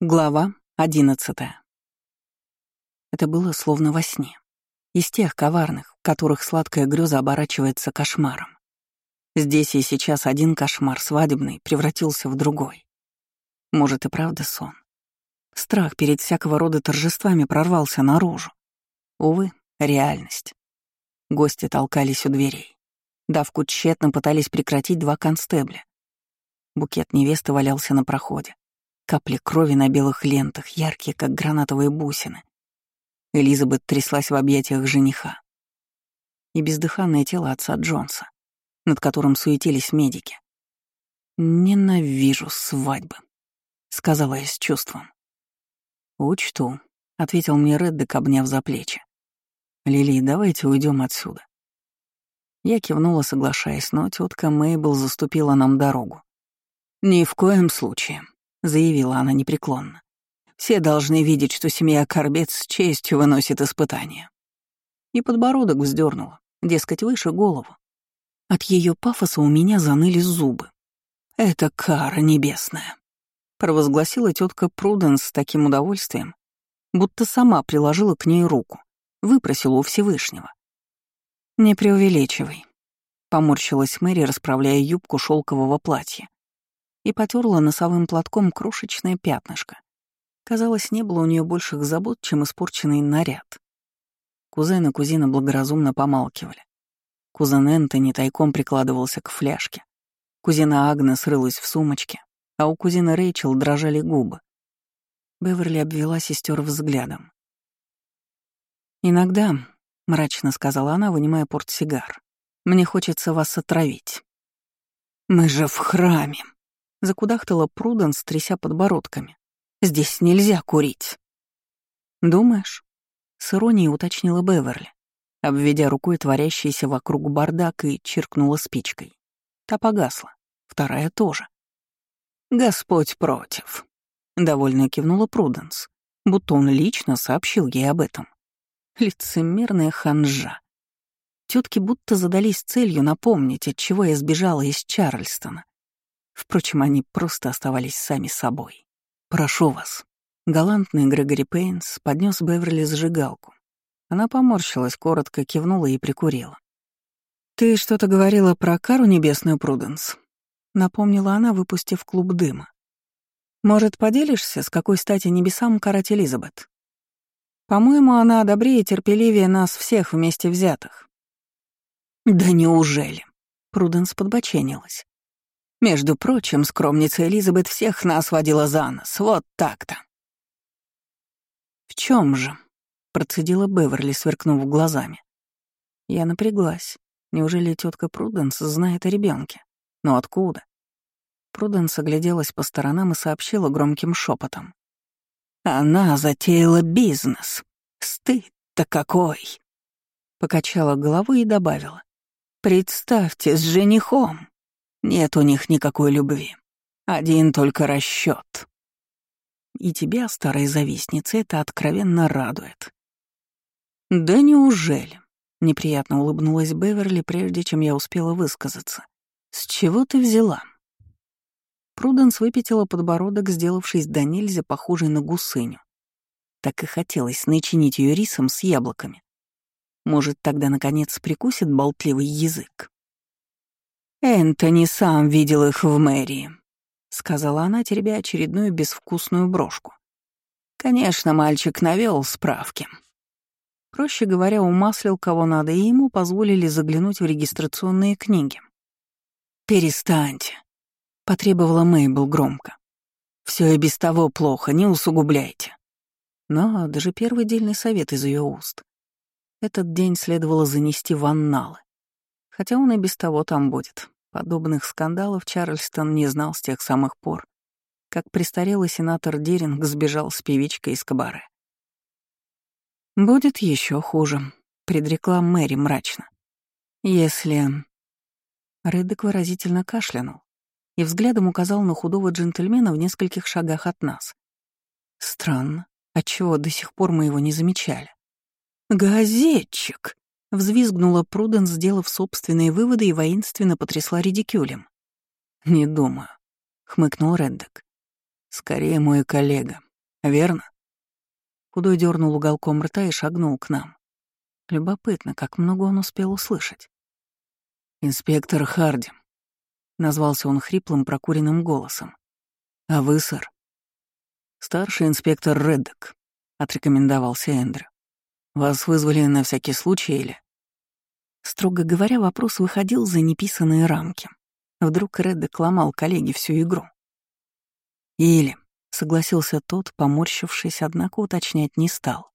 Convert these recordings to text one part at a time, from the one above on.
Глава одиннадцатая. Это было словно во сне. Из тех коварных, в которых сладкая греза оборачивается кошмаром. Здесь и сейчас один кошмар свадебный превратился в другой. Может и правда сон. Страх перед всякого рода торжествами прорвался наружу. Увы, реальность. Гости толкались у дверей. Давку тщетно пытались прекратить два констебля. Букет невесты валялся на проходе. Капли крови на белых лентах, яркие, как гранатовые бусины. Элизабет тряслась в объятиях жениха. И бездыханное тело отца Джонса, над которым суетились медики. «Ненавижу свадьбы», — сказала я с чувством. «Учту», — ответил мне Реддек, обняв за плечи. «Лили, давайте уйдем отсюда». Я кивнула, соглашаясь, но тетка Мейбл заступила нам дорогу. «Ни в коем случае», — заявила она непреклонно. «Все должны видеть, что семья Корбет с честью выносит испытания». И подбородок вздернула, дескать, выше голову. От ее пафоса у меня заныли зубы. «Это кара небесная», — провозгласила тетка Пруденс с таким удовольствием, будто сама приложила к ней руку, выпросила у Всевышнего. «Не преувеличивай», — поморщилась Мэри, расправляя юбку шелкового платья и потерла носовым платком крошечное пятнышко. Казалось, не было у нее больших забот, чем испорченный наряд. Кузен и кузина благоразумно помалкивали. Кузен Энтони тайком прикладывался к фляжке. Кузина Агнес рылась в сумочке, а у кузины Рэйчел дрожали губы. Беверли обвела сестер взглядом. «Иногда», — мрачно сказала она, вынимая портсигар, — «мне хочется вас отравить». «Мы же в храме», Закудахтала Пруденс, тряся подбородками. «Здесь нельзя курить». «Думаешь?» — с иронией уточнила Беверли, обведя рукой творящийся вокруг бардак и чиркнула спичкой. Та погасла, вторая тоже. «Господь против», — довольно кивнула Пруденс, будто он лично сообщил ей об этом. Лицемерная ханжа. Тетки будто задались целью напомнить, от чего я сбежала из Чарльстона. Впрочем, они просто оставались сами собой. «Прошу вас». Галантный Грегори Пейнс поднес Беверли зажигалку. Она поморщилась, коротко кивнула и прикурила. «Ты что-то говорила про кару небесную, Пруденс?» — напомнила она, выпустив клуб дыма. «Может, поделишься, с какой стати небесам карать Элизабет? По-моему, она добрее и терпеливее нас всех вместе взятых». «Да неужели?» — Пруденс подбоченилась. Между прочим, скромница Элизабет всех нас водила за нос, вот так-то. «В чем же?» — процедила Беверли, сверкнув глазами. Я напряглась. Неужели тетка Пруденс знает о ребенке? Но откуда? Пруденс огляделась по сторонам и сообщила громким шепотом. «Она затеяла бизнес. Стыд-то какой!» Покачала головой и добавила. «Представьте, с женихом!» Нет у них никакой любви. Один только расчет. И тебя, старая завистница, это откровенно радует. Да неужели? Неприятно улыбнулась Беверли, прежде чем я успела высказаться. С чего ты взяла? Пруденс выпятила подбородок, сделавшись до нельзя похожей на гусыню. Так и хотелось начинить ее рисом с яблоками. Может, тогда, наконец, прикусит болтливый язык. «Энтони сам видел их в мэрии», — сказала она, теребя очередную безвкусную брошку. «Конечно, мальчик навел справки». Проще говоря, умаслил кого надо, и ему позволили заглянуть в регистрационные книги. «Перестаньте», — потребовала Мейбл громко. Все и без того плохо, не усугубляйте». Но даже первый дельный совет из ее уст. Этот день следовало занести в анналы хотя он и без того там будет. Подобных скандалов Чарльстон не знал с тех самых пор, как престарелый сенатор Деринг сбежал с певичкой из кабары. «Будет еще хуже», — предрекла Мэри мрачно. «Если...» Реддек выразительно кашлянул и взглядом указал на худого джентльмена в нескольких шагах от нас. Странно, отчего до сих пор мы его не замечали. «Газетчик!» Взвизгнула Пруден, сделав собственные выводы и воинственно потрясла редикюлем. «Не думаю», — хмыкнул Реддок. «Скорее мой коллега, верно?» Худой дернул уголком рта и шагнул к нам. Любопытно, как много он успел услышать. «Инспектор Харди», — назвался он хриплым прокуренным голосом. «А вы, сэр?» «Старший инспектор Реддок», — отрекомендовался Эндрю. «Вас вызвали на всякий случай или...» Строго говоря, вопрос выходил за неписанные рамки. Вдруг Реддок ломал коллеге всю игру. «Или», — согласился тот, поморщившись, однако уточнять не стал.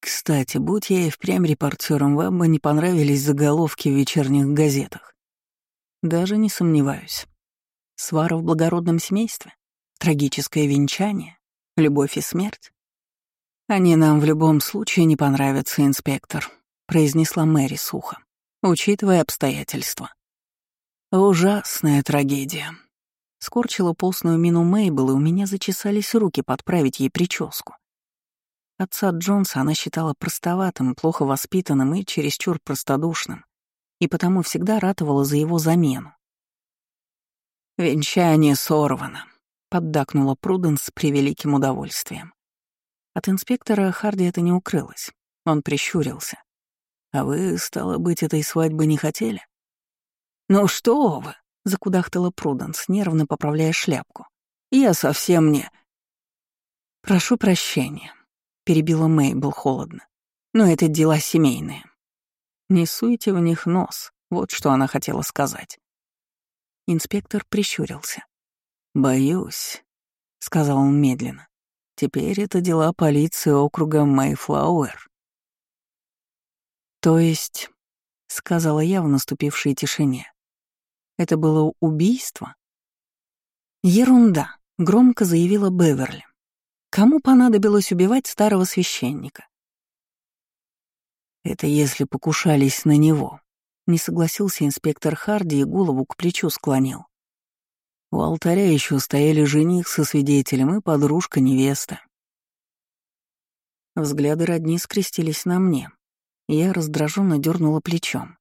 «Кстати, будь я и впрямь репортером, вам бы не понравились заголовки в вечерних газетах. Даже не сомневаюсь. Свара в благородном семействе? Трагическое венчание? Любовь и смерть? Они нам в любом случае не понравятся, инспектор», — произнесла Мэри сухо, учитывая обстоятельства. «Ужасная трагедия», Скорчила постную мину Мейбл, и у меня зачесались руки подправить ей прическу. Отца Джонса она считала простоватым, плохо воспитанным и чересчур простодушным, и потому всегда ратовала за его замену. «Венчание сорвано», — поддакнула Пруденс с превеликим удовольствием. От инспектора Харди это не укрылось. Он прищурился. «А вы, стало быть, этой свадьбы не хотели?» «Ну что вы!» закудахтала Пруденс, нервно поправляя шляпку. «Я совсем не...» «Прошу прощения», — перебила Мейбл холодно. «Но это дела семейные. Не суйте в них нос, вот что она хотела сказать». Инспектор прищурился. «Боюсь», — сказал он медленно. «Теперь это дела полиции округа Мэйфлауэр». «То есть», — сказала я в наступившей тишине, это было убийство? Ерунда, громко заявила Беверли. Кому понадобилось убивать старого священника? Это если покушались на него. Не согласился инспектор Харди и голову к плечу склонил. У алтаря еще стояли жених со свидетелем и подружка невеста. Взгляды родни скрестились на мне. Я раздраженно дернула плечом.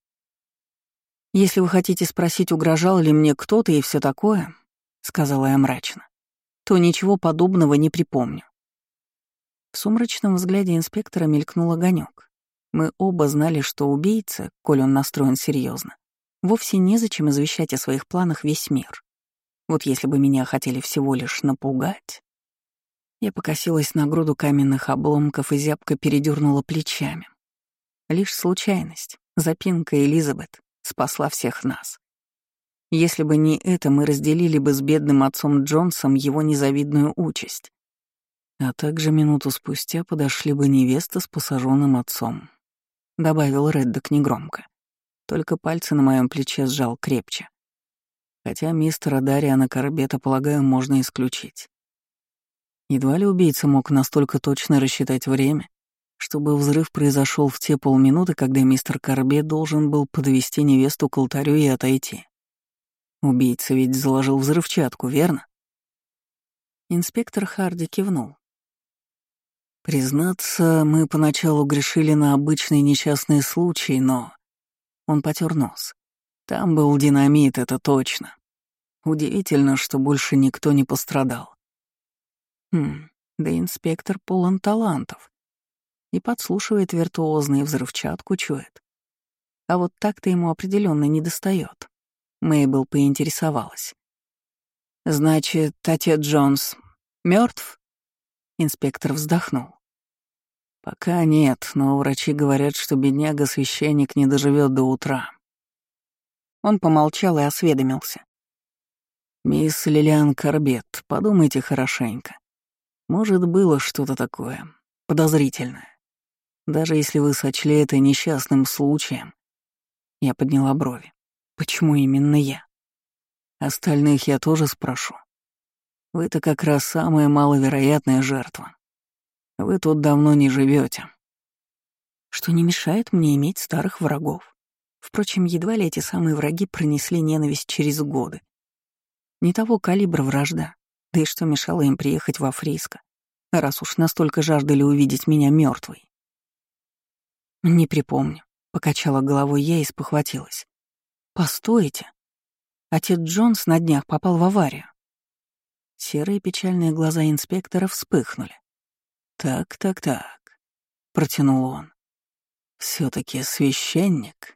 «Если вы хотите спросить, угрожал ли мне кто-то и все такое», — сказала я мрачно, — «то ничего подобного не припомню». В сумрачном взгляде инспектора мелькнул огонек. Мы оба знали, что убийца, коль он настроен серьезно, вовсе незачем извещать о своих планах весь мир. Вот если бы меня хотели всего лишь напугать... Я покосилась на груду каменных обломков и зябко передернула плечами. Лишь случайность, запинка Элизабет, спасла всех нас. Если бы не это, мы разделили бы с бедным отцом Джонсом его незавидную участь. А также минуту спустя подошли бы невеста с посаженным отцом. Добавил Реддок негромко. Только пальцы на моем плече сжал крепче. Хотя мистера Дариана Корбета, полагаю, можно исключить. Едва ли убийца мог настолько точно рассчитать время, чтобы взрыв произошел в те полминуты, когда мистер Корбе должен был подвести невесту к алтарю и отойти. Убийца ведь заложил взрывчатку, верно? Инспектор Харди кивнул. Признаться, мы поначалу грешили на обычный несчастный случай, но... Он потер нос. Там был динамит, это точно. Удивительно, что больше никто не пострадал. Хм, да инспектор полон талантов и подслушивает виртуозно и взрывчатку чует. А вот так-то ему определенно не достает. Мейбл поинтересовалась. «Значит, отец Джонс мертв? Инспектор вздохнул. «Пока нет, но врачи говорят, что бедняга-священник не доживет до утра». Он помолчал и осведомился. «Мисс Лилиан Корбет, подумайте хорошенько. Может, было что-то такое подозрительное. Даже если вы сочли это несчастным случаем. Я подняла брови. Почему именно я? Остальных я тоже спрошу. Вы-то как раз самая маловероятная жертва. Вы тут давно не живете. Что не мешает мне иметь старых врагов. Впрочем, едва ли эти самые враги пронесли ненависть через годы. Не того калибра вражда, да и что мешало им приехать во Фриско, раз уж настолько жаждали увидеть меня мертвой. «Не припомню», — покачала головой я и Серые печальные глаза инспектора вспыхнули. «Так, так, так», — протянул он. все таки священник».